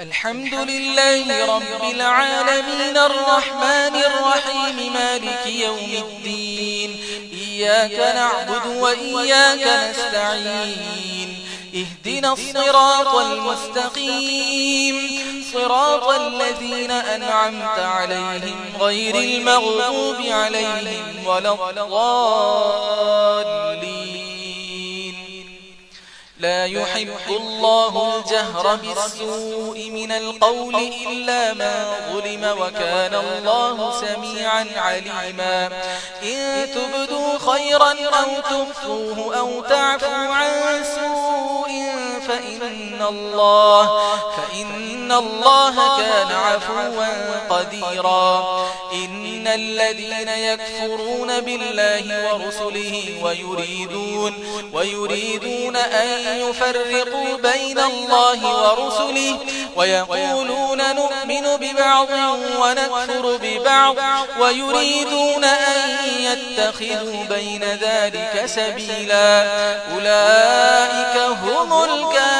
الحمد لله رب العالمين الرحمن الرحيم مالك يوم الدين إياك نعبد وإياك نستعين اهدنا الصراط المستقيم صراط الذين أنعمت عليهم غير المغلوب عليهم ولا الضالين. لا يحب الله الجهر بالسوء من القول إلا ما ظلم وكان الله سميعا عليما. إن تبدوا خيرا أو تبثوه أو تعفوا عن سوء فإن الله فإن إن الله كان عفوا قديرا إن الذين يكفرون بالله ورسله ويريدون ويريدون أن يفرقوا بين الله ورسله ويقولون نؤمن ببعض ونكفر ببعض ويريدون أن يتخذوا بين ذلك سبيلا أولئك هم الكافرون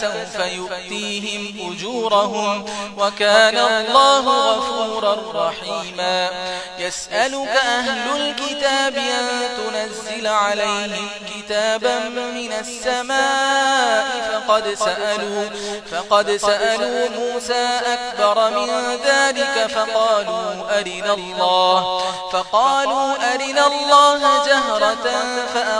سوف يؤتيهم أجورهم وكان الله غفورا رحيما. يسألك أهل الكتاب أن تنزل عليهم كتابا من السماء. فقد سألوا, فقد سألوا موسى أكبر من ذلك. فقالوا أرنا الله فقالوا أرنا الله جهرة فأخذوا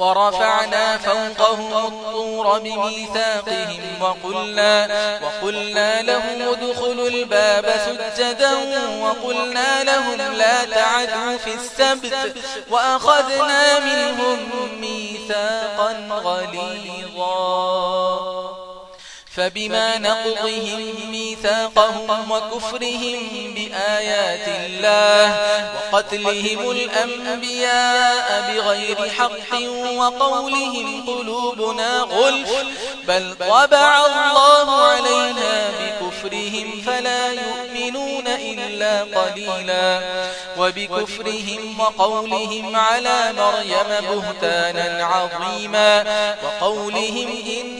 ورفعنا فوقهم الطور بميثاقهم وقلنا, وقلنا لهم ادخلوا الباب سجدا وقلنا لهم لا تعدوا في السبت وأخذنا منهم ميثاقا غليظا. فبما نقضهم ميثاقهم وكفرهم بآيات الله وقتلهم الأنبياء بغير حق وقولهم قلوبنا غلف بل طبع الله علينا بكفرهم. فلا يؤمنون إلا قليلا. وبكفرهم وقولهم على مريم بهتانا عظيما. وقولهم إن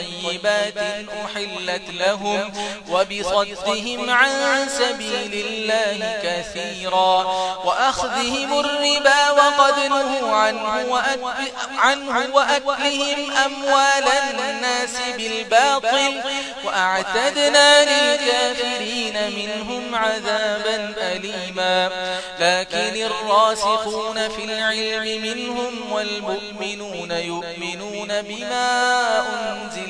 طيبات أحلت لهم وبصدهم عن سبيل الله كثيرا وأخذهم الربا وقد نهوا عنه, عنه وأكلهم أموال الناس بالباطل وأعتدنا للكافرين منهم عذابا أليما لكن الراسخون في العلم منهم والمؤمنون يؤمنون بما أنزل